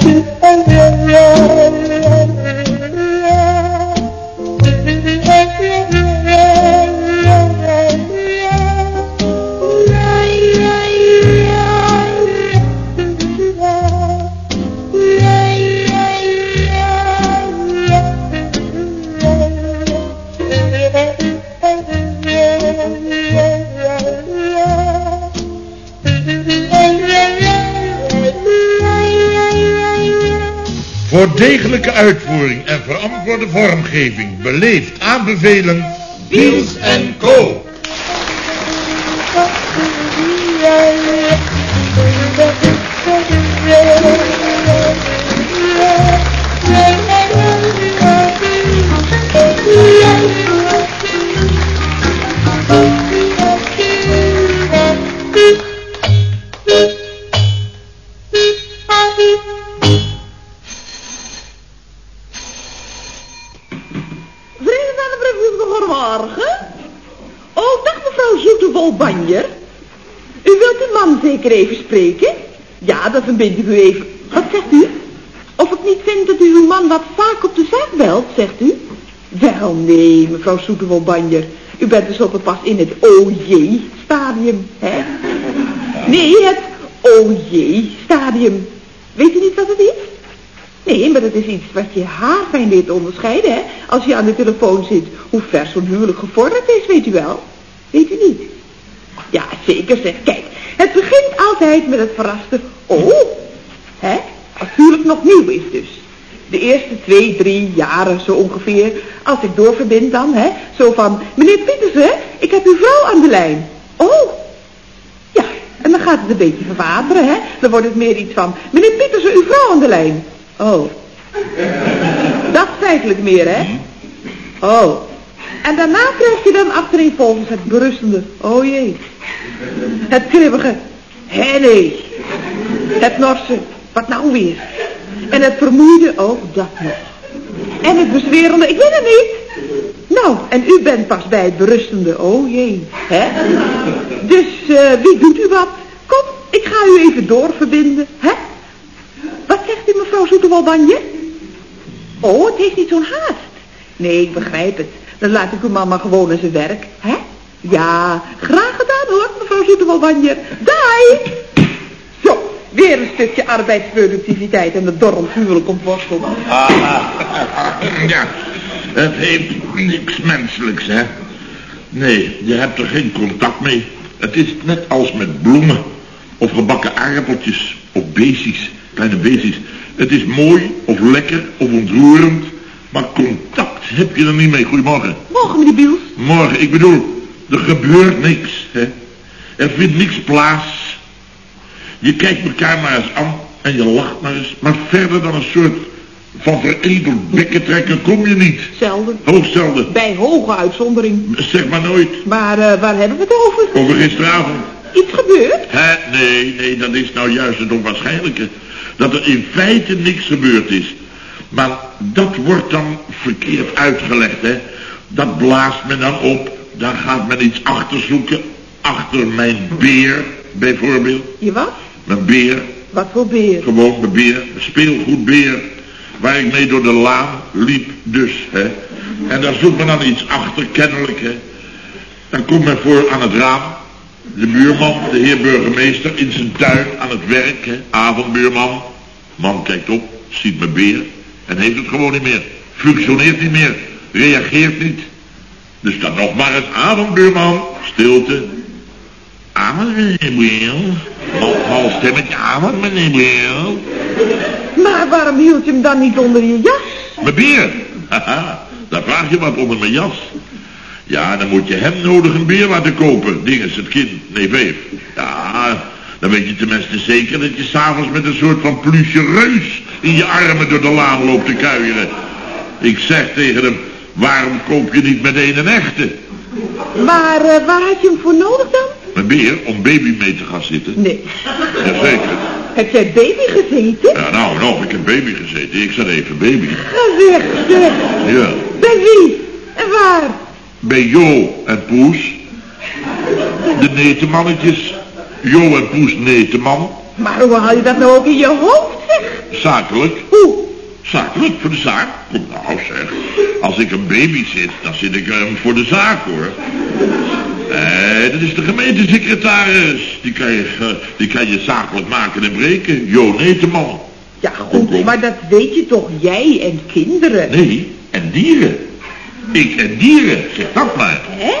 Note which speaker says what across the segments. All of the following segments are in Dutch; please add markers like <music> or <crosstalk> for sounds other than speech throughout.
Speaker 1: Voor verantwoorde vormgeving beleefd aanbevelen...
Speaker 2: Wiels en Co.
Speaker 3: spreken? Ja, dan verbind ik u even. Wat zegt u? Of ik niet vind dat u uw man wat vaak op de zaak belt, zegt u? Wel, nee, mevrouw Zoetewol Banjer. U bent dus op pas in het oh jee stadium, hè? Nee, het oh jee stadium. Weet u niet wat het is? Nee, maar dat is iets wat je haarfijn weet onderscheiden, hè? Als je aan de telefoon zit, hoe ver zo'n huwelijk gevorderd is, weet u wel? Weet u niet? Ja, zeker zeg. Kijk, het begint altijd met het verraste oh, hè? Als huwelijk nog nieuw is dus. De eerste twee, drie jaren zo ongeveer, als ik doorverbind dan, hè? Zo van, meneer Pietersen, ik heb uw vrouw aan de lijn. Oh, ja, en dan gaat het een beetje verwateren, hè? Dan wordt het meer iets van, meneer Pietersen, uw vrouw aan de lijn. Oh. Dat feitelijk meer, hè? Oh. En daarna krijg je dan achterin volgens het berustende, oh jee. Het kribbige, hé nee. Het norse, wat nou weer? En het vermoeide, oh dat nog. En het bezwerende, ik weet het niet. Nou, en u bent pas bij het berustende, oh jee. Hè? Dus eh, wie doet u wat? Kom, ik ga u even doorverbinden, hè? Wat zegt u mevrouw Zoetewaldanje? Oh, het heeft niet zo'n haast. Nee, ik begrijp het. Dan laat ik uw mama gewoon aan zijn werk, hè? Ja, graag gedaan hoor, mevrouw Zoetewaldanje. Daai! Zo, weer een stukje arbeidsproductiviteit en de dorm huwelijk ontworsteld.
Speaker 1: Ja, het heeft niks menselijks, hè. Nee, je hebt er geen contact mee. Het is net als met bloemen. Of gebakken aardappeltjes. Of beestjes. Kleine beestjes. Het is mooi, of lekker, of ontroerend. Maar contact heb je er niet mee. Goedemorgen.
Speaker 3: Morgen, meneer Biels.
Speaker 1: Morgen, ik bedoel, er gebeurt niks, hè. Er vindt niks plaats. Je kijkt elkaar maar eens aan en je lacht maar eens. Maar verder dan een soort van veredeld bekkentrekken kom je niet.
Speaker 3: Zelden.
Speaker 1: Hoogst zelden.
Speaker 3: Bij hoge uitzondering.
Speaker 1: Zeg maar nooit.
Speaker 3: Maar eh, waar hebben we het over?
Speaker 1: Over gisteravond.
Speaker 3: Iets gebeurd?
Speaker 1: Hè? Nee, nee, dat is nou juist het onwaarschijnlijke. Dat er in feite niks gebeurd is. Maar dat wordt dan verkeerd uitgelegd, hè. Dat blaast men dan op. Dan gaat men iets achterzoeken. Achter mijn beer, bijvoorbeeld.
Speaker 3: Je wat?
Speaker 1: Mijn beer.
Speaker 3: Wat voor beer?
Speaker 1: Gewoon mijn beer. Een speelgoedbeer. Waar ik mee door de laan liep, dus, hè. En daar zoekt men dan iets achter, kennelijk, hè. Dan komt men voor aan het raam. De buurman, de heer burgemeester, in zijn tuin aan het werk, hè. Avondbuurman. Man kijkt op, ziet mijn beer en heeft het gewoon niet meer. Functioneert niet meer, reageert niet. Dus dan nog maar eens avondbuurman. Stilte. Avond, meneer Bril. Mal stemmetje, avond, meneer Bril.
Speaker 3: Maar waarom hield je hem dan niet onder je jas?
Speaker 1: Mijn beer. Haha, daar vraag je wat onder mijn jas. Ja, dan moet je hem nodig een beer laten kopen. Ding is het kind, nee veef. Ja, dan weet je tenminste zeker dat je s'avonds met een soort van pluche reus in je armen door de laan loopt te kuieren. Ik zeg tegen hem, waarom koop je niet meteen een echte?
Speaker 3: Maar eh, waar had je hem voor nodig dan?
Speaker 1: Een beer om baby mee te gaan zitten.
Speaker 3: Nee.
Speaker 1: Jazeker.
Speaker 3: Heb jij baby gezeten?
Speaker 1: Ja, nou, nou, ik heb baby gezeten. Ik zat even baby.
Speaker 3: Ga weg, zeg.
Speaker 1: Ja.
Speaker 3: Bij wie? En waar?
Speaker 1: Bij Jo en Poes. De netemannetjes. Jo en Poes neteman.
Speaker 3: Maar hoe haal je dat nou ook in je hoofd, zeg?
Speaker 1: Zakelijk.
Speaker 3: Hoe?
Speaker 1: Zakelijk voor de zaak? Kom nou zeg. Als ik een baby zit, dan zit ik hem voor de zaak hoor. Nee, dat is de gemeentesecretaris. Die kan je, eh, die kan je zakelijk maken en breken. Jo Neteman.
Speaker 3: Ja, goed, maar dat weet je toch, jij en kinderen.
Speaker 1: Nee, en dieren. Ik en dieren, zeg dat maar.
Speaker 3: Hè?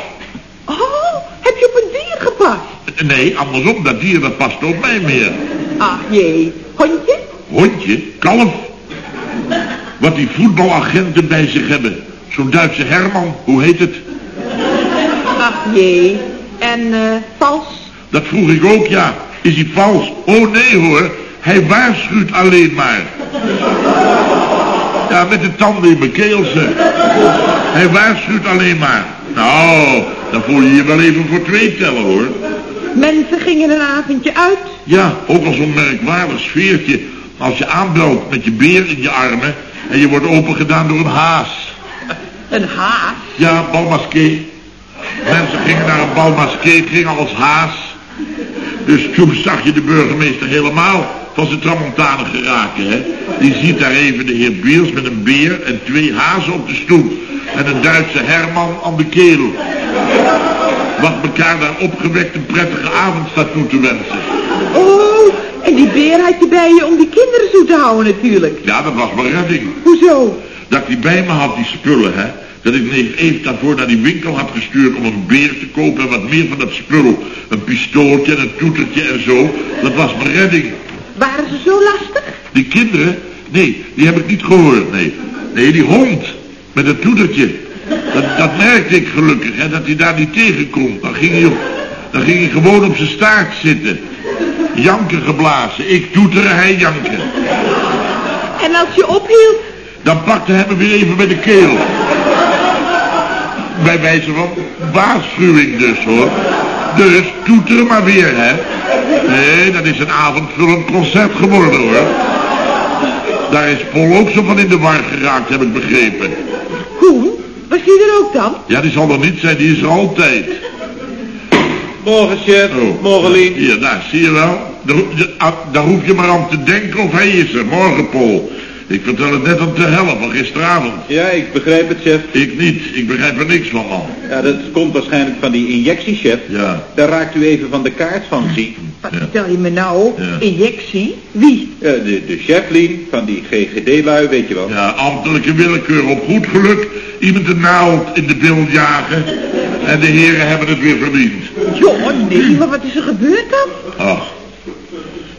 Speaker 3: Oh, heb je op een dier gepast?
Speaker 1: Nee, andersom, dat dier dat past op mij meer.
Speaker 3: Ach jee, hondje?
Speaker 1: Hondje, kalf. Wat die voetbalagenten bij zich hebben. Zo'n Duitse Herman, hoe heet het?
Speaker 3: Ach jee, en eh vals?
Speaker 1: Dat vroeg ik ook, ja. Is hij vals? Oh nee hoor, hij waarschuwt alleen maar. Ja, met de tanden in mijn keel, zeg. Hij waarschuwt alleen maar. Nou, dan voel je je wel even voor twee tellen, hoor.
Speaker 3: Mensen gingen een avondje uit.
Speaker 1: Ja, ook al zo'n merkwaardig sfeertje. Als je aanbelt met je beer in je armen... en je wordt opengedaan door een haas.
Speaker 3: Een haas.
Speaker 1: Ja, balmasqué. Mensen gingen naar een balmasqué, gingen als haas. Dus toen zag je de burgemeester helemaal van zijn tramontane geraken, hè. Die ziet daar even de heer Beers met een beer en twee hazen op de stoep. En een Duitse Herman aan de keel. Wat elkaar daar opgewekt een prettige avond staat toe te wensen.
Speaker 3: Oh, en die beer had je bij je om die kinderen zoet te houden natuurlijk.
Speaker 1: Ja, dat was mijn redding.
Speaker 3: Hoezo?
Speaker 1: Dat ik die bij me had, die spullen, hè. Dat ik neef Eve daarvoor naar die winkel had gestuurd om een beer te kopen en wat meer van dat spul. Een pistooltje en een toetertje en zo. Dat was mijn redding.
Speaker 3: Waren ze zo lastig?
Speaker 1: Die kinderen? Nee, die heb ik niet gehoord, nee. Nee, die hond. Met het toetertje. Dat, dat merkte ik gelukkig, hè, dat hij daar niet tegenkomt. Dan ging hij, op, dan ging hij gewoon op zijn staart zitten. Janken geblazen. Ik toeteren, hij janken.
Speaker 3: En als je ophield?
Speaker 1: Dan pakte hij me weer even bij de keel. Bij wijze van waarschuwing dus, hoor. Dus toeteren maar weer, hè. Nee, dat is een avondvullend concert geworden, hoor. Daar is Paul ook zo van in de war geraakt, heb ik begrepen.
Speaker 3: Koen, was die er ook dan?
Speaker 1: Ja, die zal er niet zijn, die is er altijd.
Speaker 2: Morgen, chef.
Speaker 1: Oh.
Speaker 2: Morgen, Lien.
Speaker 1: Hier, daar, zie je wel. Daar, daar hoef je maar aan te denken of hij is er. Morgen, Paul. Ik vertel het net om te helpen van gisteravond.
Speaker 2: Ja, ik begrijp het, chef.
Speaker 1: Ik niet. Ik begrijp er niks van, man.
Speaker 2: Ja, dat komt waarschijnlijk van die injectie, chef.
Speaker 1: Ja.
Speaker 2: Daar raakt u even van de kaart van, zie.
Speaker 3: Wat
Speaker 1: Ja.
Speaker 3: vertel je me nou?
Speaker 1: Ja.
Speaker 3: Injectie? Wie?
Speaker 2: Ja, de, de van die GGD-lui, weet je wel.
Speaker 1: Ja, ambtelijke willekeur op goed geluk. Iemand een naald in de bil jagen. En de heren hebben het weer verdiend.
Speaker 3: Joh, nee, maar wat is er gebeurd dan?
Speaker 1: Ach.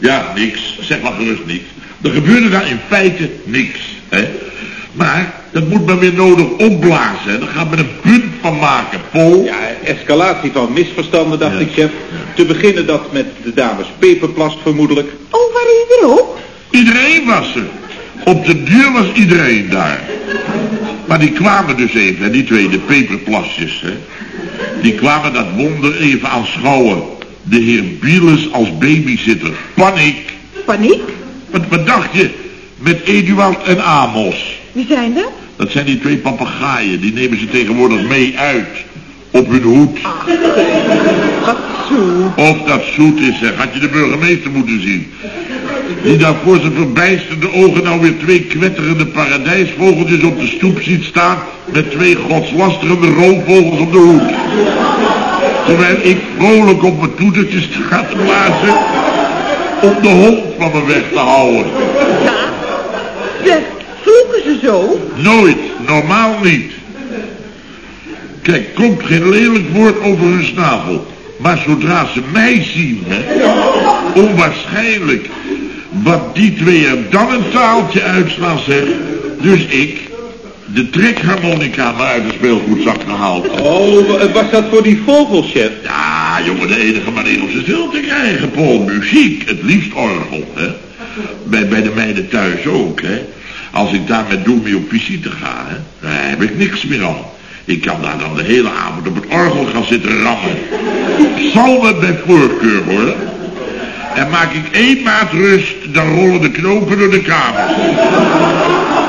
Speaker 1: Ja, niks. Zeg maar gerust niks. Er gebeurde daar in feite niks. Hè? Maar dat moet men weer nodig opblazen. Hè? Daar gaat men een punt van maken, Paul.
Speaker 2: Ja, escalatie van misverstanden, dacht
Speaker 1: Ja.
Speaker 2: ik, chef. Te beginnen dat met de dames Peperplast, vermoedelijk.
Speaker 3: Oh, waren die er ook?
Speaker 1: Iedereen was er. Op de deur was iedereen daar. Maar die kwamen dus even, hè, die twee, de peperplasjes, hè. Die kwamen dat wonder even aanschouwen. De heer Bieles als babysitter. Paniek.
Speaker 3: Paniek?
Speaker 1: Wat, wat dacht je met Eduard en Amos?
Speaker 3: Wie zijn dat?
Speaker 1: Dat zijn die twee papegaaien, die nemen ze tegenwoordig mee uit. Op hun hoed.
Speaker 3: Wat zo.
Speaker 1: Of dat zoet is, zeg, had je de burgemeester moeten zien. Die daar voor zijn verbijsterde ogen nou weer twee kwetterende paradijsvogeltjes op de stoep ziet staan... met twee godslasterende roofvogels op de hoek. Terwijl ik vrolijk op mijn toetertjes sta te blazen... om de hond van me weg te houden.
Speaker 3: Ja. Zeg, vroegen ze zo?
Speaker 1: Nooit, normaal niet. Kijk, komt geen lelijk woord over hun snavel. Maar zodra ze mij zien, hè, onwaarschijnlijk, wat die twee er dan een taaltje uitslaan, zeg. Dus ik, de trekharmonica maar uit de speelgoedzak gehaald.
Speaker 2: Oh, wa- was dat voor die vogels, chef?
Speaker 1: Ja, jongen, de enige manier om ze stil te krijgen, Paul. Muziek, het liefst orgel, hè. Bij, bij de meiden thuis ook, hè. Als ik daar met Doemie op visite ga, hè, daar heb ik niks meer aan. Ik kan daar dan de hele avond op het orgel gaan zitten rammen. Psalmen bij voorkeur, hoor. En maak ik één maat rust, dan rollen de knopen door de kamer.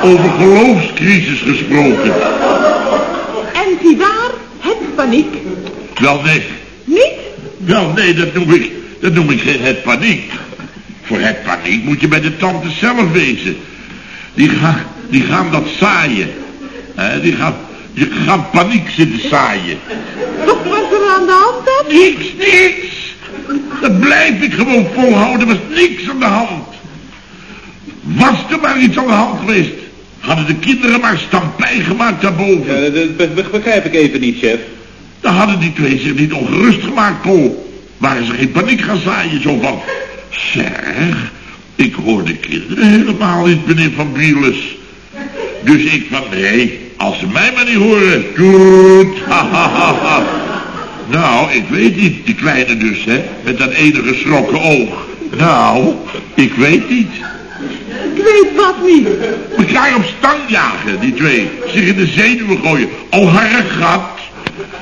Speaker 1: Over geloofscrisis gesproken.
Speaker 3: En zie daar, het paniek.
Speaker 1: Wel nee,
Speaker 3: Niet?
Speaker 1: wel nee, dat noem ik, dat noem ik geen het paniek. Voor het paniek moet je bij de tante zelf wezen. Die gaan, die gaan dat zaaien. Hè, die gaan, je gaat paniek zitten zaaien.
Speaker 3: Wat was er aan de hand dan?
Speaker 1: Niks, niks. Dat blijf ik gewoon volhouden. Er was niks aan de hand. Was er maar iets aan de hand geweest, hadden de kinderen maar stampij gemaakt daarboven.
Speaker 2: Ja, dat, dat be- begrijp ik even niet, chef.
Speaker 1: Dan hadden die twee zich niet ongerust gemaakt, Paul. Waren ze geen paniek gaan zaaien, zo van... Zeg, ik hoor de kinderen helemaal niet, meneer Van Bieles. Dus ik van, nee, als ze mij maar niet horen, goed. <laughs> Ha, ha, ha, ha. Nou, ik weet niet, die kleine dus, hè, met dat ene geschrokken oog. Nou, ik weet niet.
Speaker 3: Ik weet wat niet.
Speaker 1: Elkaar op stang jagen, die twee. Zich in de zenuwen gooien. Oh, gat.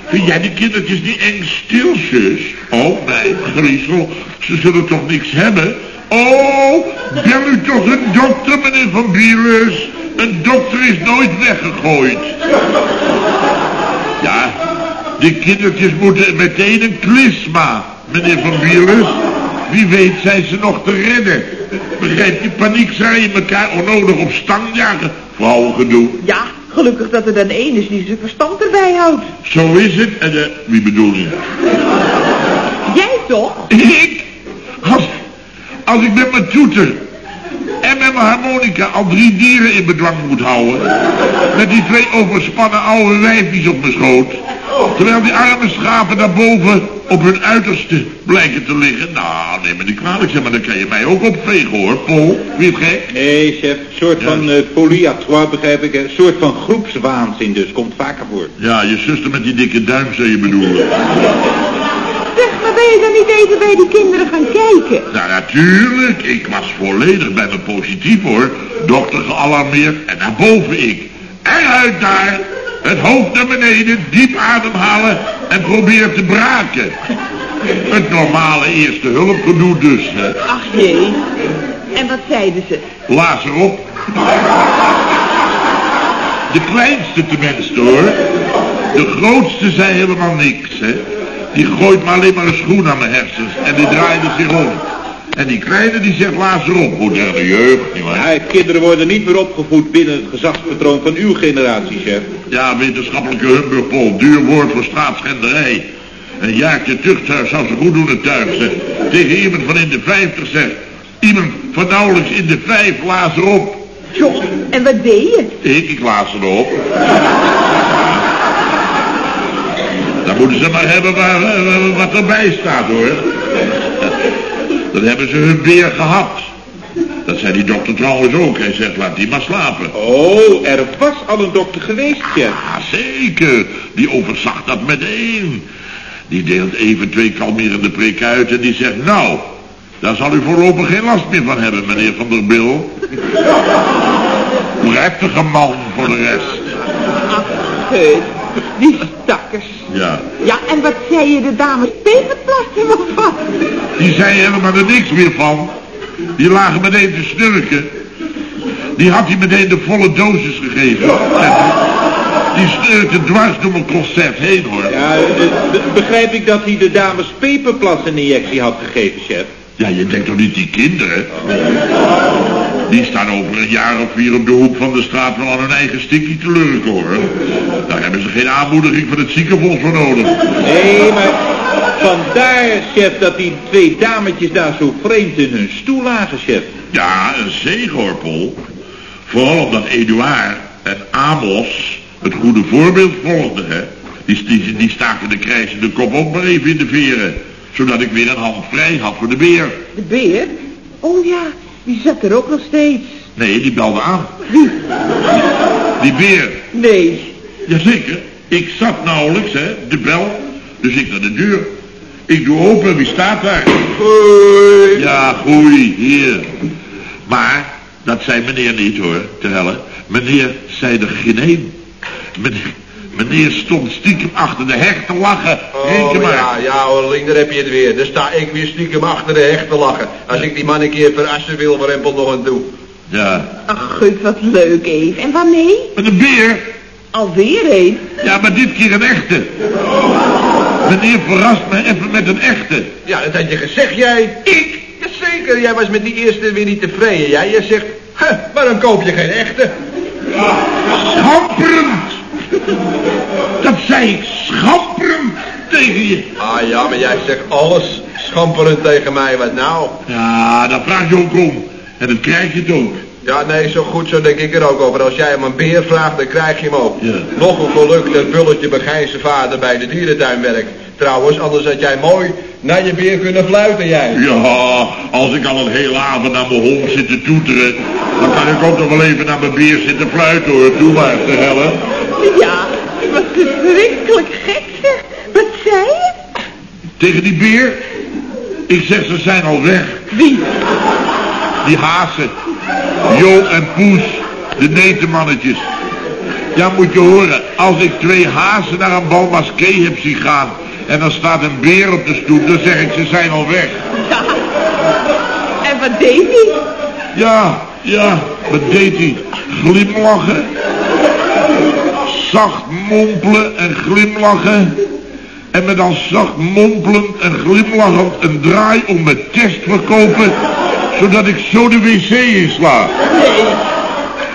Speaker 1: Vind jij die kindertjes niet eng stil, zus? Oh, nee, Griesel. Ze zullen toch niks hebben? Oh, bel u toch een dokter, meneer Van Bieles. Een dokter is nooit weggegooid. Ja, die kindertjes moeten meteen een klisma, meneer Van Bieles. Wie weet zijn ze nog te redden. Begrijp je, paniek zijn elkaar onnodig op stang jagen. Vrouwengedoe.
Speaker 3: Ja, gelukkig dat er dan één is die zijn verstand erbij houdt.
Speaker 1: Zo is het. En eh, wie bedoel je?
Speaker 3: Jij toch?
Speaker 1: Ik? Als, als ik met mijn toeter en met mijn harmonica al drie dieren in bedwang moet houden. Met die twee overspannen oude wijfjes op mijn schoot. Terwijl die arme schapen daarboven op hun uiterste blijken te liggen. Nou, neem me niet kwalijk, zeg maar, dan kan je mij ook opvegen hoor, Paul. Wie het gek?
Speaker 2: Nee, chef, soort van eh trois, begrijp ik. Een soort van groepswaanzin dus, komt vaker voor.
Speaker 1: Ja, je zuster met die dikke duim zou je bedoelen.
Speaker 3: Zeg, maar ben je dan niet even bij die kinderen gaan kijken?
Speaker 1: Nou, natuurlijk. Ik was volledig bij me positief, hoor. Dokter gealarmeerd en naar boven ik. Eruit daar. Het hoofd naar beneden, diep ademhalen en proberen te braken. Het normale eerste hulpgedoe dus, hè.
Speaker 3: Ach jee. En wat zeiden ze?
Speaker 1: Blaas erop. De kleinste tenminste, hoor. De grootste zei helemaal niks, hè. Die gooit maar alleen maar een schoen aan mijn hersens en die draaide zich om. En die kleine die zegt laat erop, moderne jeugd, nietwaar?
Speaker 2: Ja, kinderen worden niet meer opgevoed binnen het gezagspatroon van uw generatie, chef.
Speaker 1: Ja, wetenschappelijke humbugpol, duur woord voor straatschenderij. Een jaartje tuchthuis zou ze goed doen het tuig, zeg. Tegen iemand van in de vijftig, zeg. Iemand van nauwelijks in de vijf, laat erop.
Speaker 3: Joh, en wat deed je?
Speaker 1: Ik, ik laat ze erop. Dan moeten ze maar hebben waar, wat erbij staat, hoor. Dan hebben ze hun beer gehad. Dat zei die dokter trouwens ook. Hij zegt, laat die maar slapen.
Speaker 2: Oh, er was al een dokter geweest, chef.
Speaker 1: Ja, zeker. Die overzag dat meteen. Die deelt even twee kalmerende prikken uit en die zegt... Nou, daar zal u voorlopig geen last meer van hebben, meneer Van der Bil. <laughs> Prettige man voor de rest.
Speaker 3: Heut, die stakkers.
Speaker 1: Ja.
Speaker 3: Ja, en wat zei je de dames peperplasten nog van?
Speaker 1: Die zei helemaal er niks meer van. Die lagen meteen te snurken. Die had hij meteen de volle dosis gegeven. En die snurkte dwars door mijn concert heen, hoor.
Speaker 2: Ja, eh, be- begrijp ik dat hij de dames peperplas een injectie had gegeven, chef?
Speaker 1: Ja, je denkt toch niet die kinderen? Die staan over een jaar of vier op de hoek van de straat wel aan hun eigen stikkie te lurken, hoor. Daar hebben ze geen aanmoediging van het ziekenfonds voor nodig.
Speaker 2: Nee, maar vandaar, chef, dat die twee dametjes daar zo vreemd in hun stoel lagen, chef.
Speaker 1: Ja, een Paul. Vooral omdat Eduard en Amos het goede voorbeeld volgden, hè. Die, die, die staken de krijzende kop ook maar even in de veren. Zodat ik weer een hand vrij had voor de beer.
Speaker 3: De beer? Oh ja, die zat er ook nog steeds.
Speaker 1: Nee, die belde aan. Die beer.
Speaker 3: Nee.
Speaker 1: Jazeker. Ik zat nauwelijks, hè, de bel. Dus ik naar de deur. Ik doe open, wie staat daar?
Speaker 2: Hoi.
Speaker 1: Ja, goeie, hier. Maar, dat zei meneer niet hoor, te helle. Meneer zei er geen. Meneer, meneer stond stiekem achter de heg te lachen.
Speaker 4: Oh
Speaker 1: maar.
Speaker 4: ja, ja hoor, Link, daar heb je het weer. Dan sta ik weer stiekem achter de heg te lachen. Als ik die man een keer verassen wil, waar Rempel nog aan toe.
Speaker 1: Ja.
Speaker 3: Ach, gut, wat leuk, Eve. En waarmee?
Speaker 1: Met een beer.
Speaker 3: Alweer een?
Speaker 1: Ja, maar dit keer een echte. Meneer verrast me even met een echte.
Speaker 4: Ja, dat had je gezegd, jij.
Speaker 1: Ik?
Speaker 4: Jazeker, jij was met die eerste weer niet tevreden. Jij, jij zegt, huh, waarom koop je geen echte?
Speaker 1: Schamperend! Dat zei ik, schamperend tegen je.
Speaker 4: Ah ja, maar jij zegt alles schamperend tegen mij. Wat nou?
Speaker 1: Ja, daar vraag je ook om. En dat krijg je ook.
Speaker 4: Ja, nee, zo goed, zo denk ik er ook over. Als jij hem een beer vraagt, dan krijg je hem ook.
Speaker 1: Ja.
Speaker 4: Nog een geluk dat Bulletje Begijnse vader bij de dierentuin werkt. Trouwens, anders had jij mooi naar je beer kunnen fluiten, jij.
Speaker 1: Ja, als ik al een hele avond naar mijn hond zit te toeteren, dan kan ik ook nog wel even naar mijn beer zitten fluiten hoor. Doe maar, de helle.
Speaker 3: Verschrikkelijk gek zeg. Wat zei je?
Speaker 1: Tegen die beer? Ik zeg, ze zijn al weg.
Speaker 3: Wie?
Speaker 1: Die hazen. Jo en Poes, de netenmannetjes. Ja, moet je horen, als ik twee hazen naar een bal maskee heb zien gaan... en dan staat een beer op de stoep, dan zeg ik, ze zijn al weg.
Speaker 3: Ja. En wat deed hij?
Speaker 1: Ja, ja, wat deed hij? Glimlachen. Zacht mompelen en glimlachen. En me dan zacht mompelend en glimlachend een draai om mijn test verkopen. Zodat ik zo de wc insla.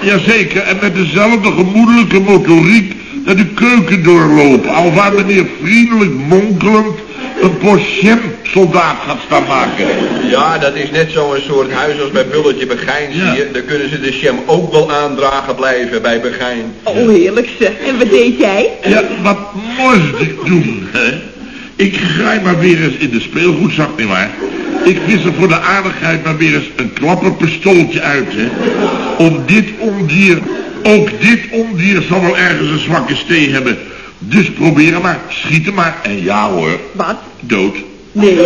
Speaker 1: Jazeker, en met dezelfde gemoedelijke motoriek naar de keuken doorlopen. Alwaar meneer vriendelijk monkelend een porchem soldaat gaat staan maken.
Speaker 4: Ja, dat is net zo'n soort huis als bij Bulletje Begijn, zie
Speaker 1: Ja.
Speaker 4: je. Dan kunnen ze de sham ook wel aandragen blijven bij Begijn.
Speaker 3: Oh, heerlijk zeg. En wat deed jij?
Speaker 1: Ja, wat moest ik doen, hè? Ik graai maar weer eens in de speelgoedzak, nietwaar? Ik vis er voor de aardigheid maar weer eens een klapperpistooltje uit, hè? Om dit ondier, ook dit ondier zal wel ergens een zwakke stee hebben. Dus proberen maar, schieten maar. En ja hoor,
Speaker 3: Wat?
Speaker 1: dood.
Speaker 3: Nee.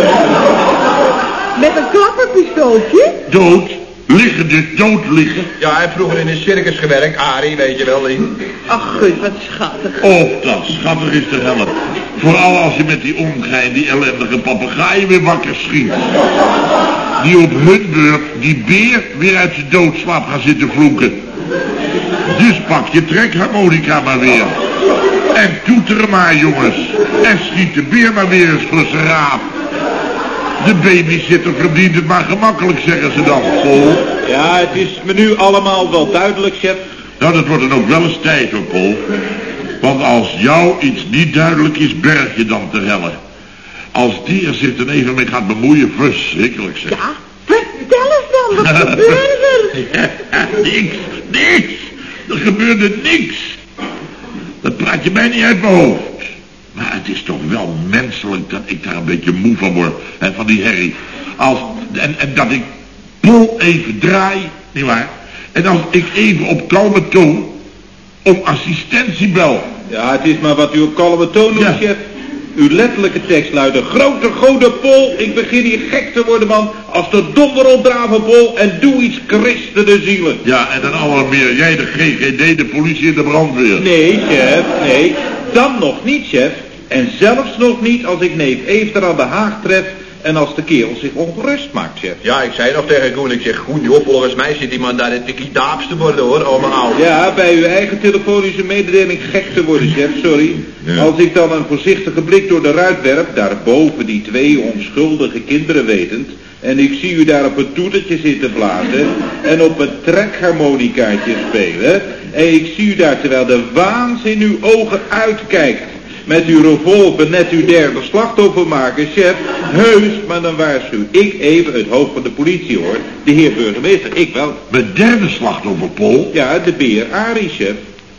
Speaker 3: Met een klapperpistooltje?
Speaker 1: Dood. Liggen dus, dood liggen.
Speaker 4: Ja, hij heeft vroeger in een circus gewerkt, Arie, weet je wel. die-
Speaker 3: Ach, gut, wat schattig.
Speaker 1: Op dat schattig is de helft. Vooral als je met die ongein, die ellendige papegaaien weer wakker schiet. Die op hun beurt die beer weer uit zijn doodslaap gaan zitten vloeken. Dus pak je trekharmonica maar weer. En toeteren maar jongens. En schiet de beer maar weer eens voor zijn raap. De babysitter verdient het maar gemakkelijk, zeggen ze dan. Paul.
Speaker 2: Ja, het is me nu allemaal wel duidelijk, chef.
Speaker 1: Nou, dat wordt dan ook wel eens tijd hoor, Paul. Want als jou iets niet duidelijk is, berg je dan te hellen. Als die er zich dan even mee gaat bemoeien, verschrikkelijk zeg.
Speaker 3: Ja, vertel eens dan, wat <laughs> gebeurde er?
Speaker 1: Ja, <laughs> niks, niks. Er gebeurde niks. Dat praat je mij niet uit mijn hoofd. Maar het is toch wel menselijk dat ik daar een beetje moe van word. Hè, van die herrie. Als, en, en dat ik Pol even draai, nietwaar? En als ik even op kalme toon om assistentie bel.
Speaker 2: Ja, het is maar wat u op kalme toon noemt,
Speaker 1: Ja.
Speaker 2: chef. Uw letterlijke tekst luidde, grote gode Pol, ik begin hier gek te worden, man. Als de donder opdraven, Pol, en doe iets Christen de zielen.
Speaker 1: Ja, en dan allemaal meer. Jij de GGD, de politie en de brandweer.
Speaker 2: Nee, chef, nee. Dan nog niet, chef. En zelfs nog niet als ik neef Eefter aan de Haag tref en als de kerel zich ongerust maakt, chef.
Speaker 4: Ja, ik zei nog tegen Koen, ik zeg, goed joh, volgens mij zit die man daar de tikkie-daapste worden hoor, allemaal.
Speaker 2: Ja, bij uw eigen telefonische mededeling gek te worden, chef, sorry.
Speaker 1: Ja.
Speaker 2: Als ik dan een voorzichtige blik door de ruit werp, daarboven die twee onschuldige kinderen wetend, en ik zie u daar op het toetertje zitten blazen en op het trekharmonicaatje spelen, en ik zie u daar terwijl de waanzin in uw ogen uitkijkt, met uw revolver net uw derde slachtoffer maken, chef, heus, maar dan waarschuw ik even het hoofd van de politie hoor, de heer burgemeester, ik wel.
Speaker 1: Mijn derde slachtoffer, Pol.
Speaker 2: Ja, de beer Arie, chef.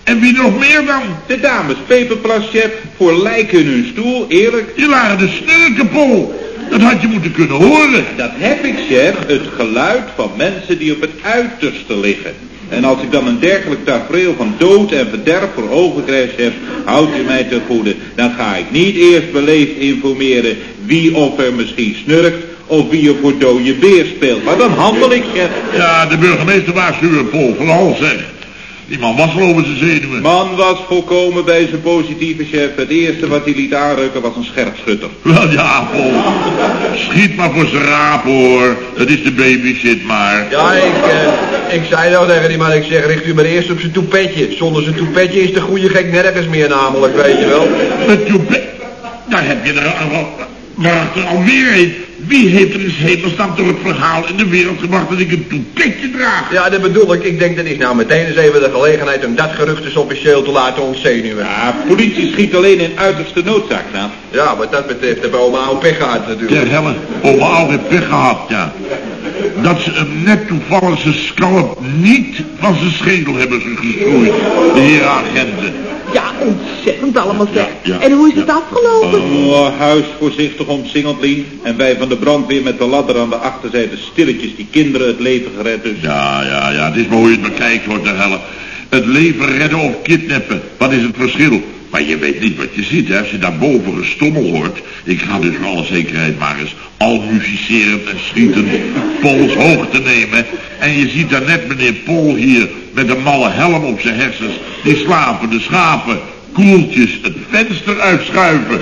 Speaker 1: En wie nog meer dan?
Speaker 2: De dames Peperplas, chef, voor lijken in hun stoel, eerlijk.
Speaker 1: Die waren de snurken, Pol. Dat had je moeten kunnen horen.
Speaker 2: Dat heb ik, chef, het geluid van mensen die op het uiterste liggen. En als ik dan een dergelijk tafereel van dood en verderf voor ogen krijg, chef, houdt u mij ten goede. Dan ga ik niet eerst beleefd informeren wie of er misschien snurkt, of wie er voor dode beer speelt. Maar dan handel ik, chef.
Speaker 1: Ja, de burgemeester waarschuwen, Pol. Vooral zeg. Die man was al over zijn zenuwen.
Speaker 2: Man was volkomen bij zijn positieve chef. Het eerste wat hij liet aanrukken was een scherpschutter.
Speaker 1: Wel ja, Pol. Schiet maar voor zijn raap, hoor. Dat is de babyshit maar.
Speaker 4: Ja, ik, eh, ik zei nog tegen die man, ik zeg, richt u maar eerst op zijn toepetje. Zonder zijn toepetje is de goede gek nergens meer namelijk, weet je wel.
Speaker 1: Met je be- Daar heb je er al... Waarachter alweer een. Wie heeft er in hemelsnaam toch het verhaal in de wereld gebracht dat ik een toepetje draag?
Speaker 4: Ja, dat bedoel ik. Ik denk dat is nou meteen eens even de gelegenheid om dat gerucht eens officieel te laten ontzenuwen.
Speaker 2: Ja, politie schiet alleen in uiterste noodzaak, nou.
Speaker 4: Ja, wat dat betreft hebben oma al pech gehad natuurlijk.
Speaker 1: Ter helle, oma Al heeft pech gehad, ja. Dat ze hem net toevallig zijn scalp niet van zijn schedel hebben gegroeid, de heren agenten.
Speaker 3: Ja, ontzettend allemaal zeg.
Speaker 1: Ja, ja,
Speaker 3: en hoe is
Speaker 1: ja.
Speaker 3: het afgelopen?
Speaker 2: Oh, huis voorzichtig omsingeld, Lien. En wij van de brandweer met de ladder aan de achterzijde stilletjes die kinderen het leven gered dus.
Speaker 1: Ja, ja, ja, het is maar hoe je het bekijkt hoor, ter helle. Het leven redden of kidnappen, wat is het verschil? Maar je weet niet wat je ziet, hè. Als je daarboven gestommel hoort... Ik ga dus voor alle zekerheid maar eens al muzicerend en schietend Pols hoog te nemen. En je ziet daar net meneer Pol hier met een malle helm op zijn hersens. Die slapen de schapen koeltjes het venster uitschuiven.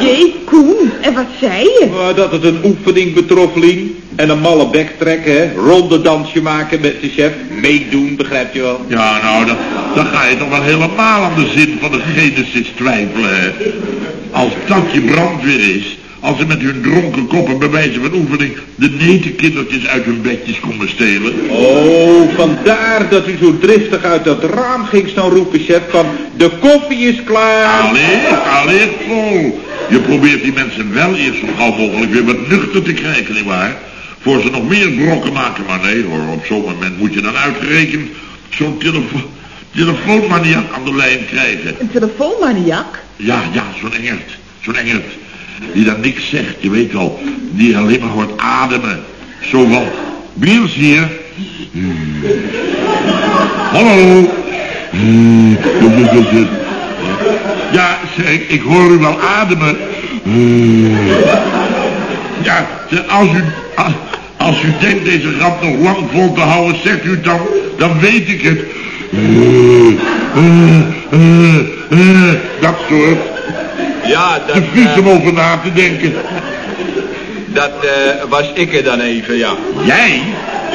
Speaker 3: Jee, Koen, en wat zei je?
Speaker 2: Oh, dat het een oefening betrof, Lien. En een malle bek trekken, hè. Ronde dansje maken met de chef. Meedoen, begrijp je wel.
Speaker 1: Ja, nou, dan, dan ga je toch wel helemaal aan de zin van de genesis twijfelen, hè. Als dat je brandweer is, als ze met hun dronken koppen bij wijze van oefening de netenkindertjes uit hun bedjes komen stelen.
Speaker 2: Oh, vandaar dat u zo driftig uit dat raam ging staan roepen, chef, van de koffie is klaar.
Speaker 1: Allee, allee, vol. Je probeert die mensen wel eerst zo gauw mogelijk weer wat nuchter te krijgen, nietwaar? Voor ze nog meer brokken maken, maar nee hoor, op zo'n moment moet je dan uitgerekend zo'n telefo telefoonmaniak aan de lijn krijgen.
Speaker 3: Een telefoonmaniak?
Speaker 1: Ja, ja, zo'n engert, zo'n engert. Die dan niks zegt, je weet wel. Die alleen maar hoort ademen. Zo van, Biels hier. Hmm. Hallo. Hmm. Ja, zeg, ik hoor u wel ademen. Hmm. Ja, als u, a- als u denkt deze grap nog lang vol te houden, zegt u dan, dan weet ik het. Dat soort.
Speaker 4: Ja, dat,
Speaker 1: De Vries
Speaker 4: eh,
Speaker 1: om over na te denken.
Speaker 4: dat eh, was ik er dan even, ja.
Speaker 1: Jij?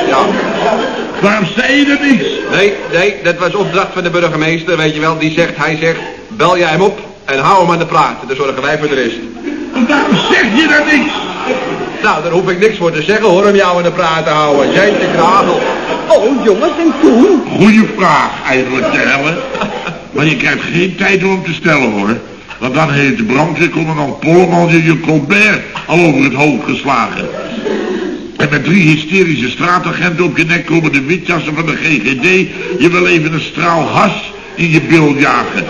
Speaker 4: Ja.
Speaker 1: Waarom zei je er niks?
Speaker 4: Nee, nee, dat was opdracht van de burgemeester, weet je wel. Die zegt, hij zegt, bel jij hem op en hou hem aan de praat. Dan zorgen wij voor de rest.
Speaker 1: Waarom zeg je daar niks?
Speaker 4: Nou, daar hoef ik niks voor te zeggen hoor, om jou aan de praat te houden. Jeetje kragel.
Speaker 3: Oh, jongens, en toen?
Speaker 1: Goeie vraag eigenlijk te hellen. Maar je krijgt geen tijd om hem te stellen hoor. Want dan heeft de brandweercommandant Polleman je je Colbert al over het hoofd geslagen. En met drie hysterische straatagenten op je nek komen de witjassen van de GGD je wel even een straal has in je bil jagen.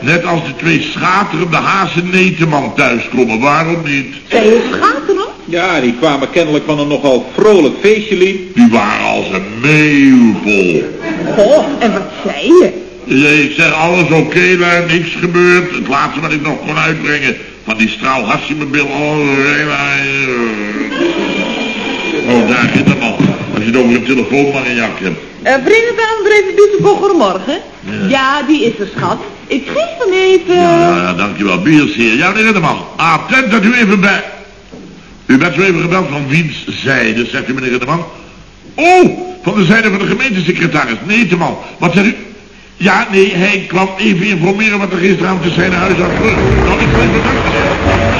Speaker 1: Net als de twee schaterende hazen Neteman thuiskomen, waarom niet?
Speaker 3: Zijn je schaten nog?
Speaker 2: Ja, die kwamen kennelijk van een nogal vrolijk feestje, Lien.
Speaker 1: Die waren als een meeuwpol.
Speaker 3: Oh, en wat zei je?
Speaker 1: Ja, Ik zeg alles oké, daar niks gebeurd. Het laatste wat ik nog kon uitbrengen van die straal has in mijn bil. Oh, daar zit hem al. Als je het over een telefoonmaniak hebt.
Speaker 3: Uh, vrienden van André de Duisenbosch, goedemorgen. Ja. die is er, schat. Ik geef hem even.
Speaker 1: Ja, ja, ja, dankjewel. Biers hier. Ja, meneer Ridderman. Attent dat u even bij... U bent zo even gebeld van wiens zijde, zegt u meneer Ridderman. Oh, van de zijde van de gemeentesecretaris. Nee, te man. Wat zegt u? Ja, nee, hij kwam even informeren wat er gisteravond in zijn huis. Nou, ik.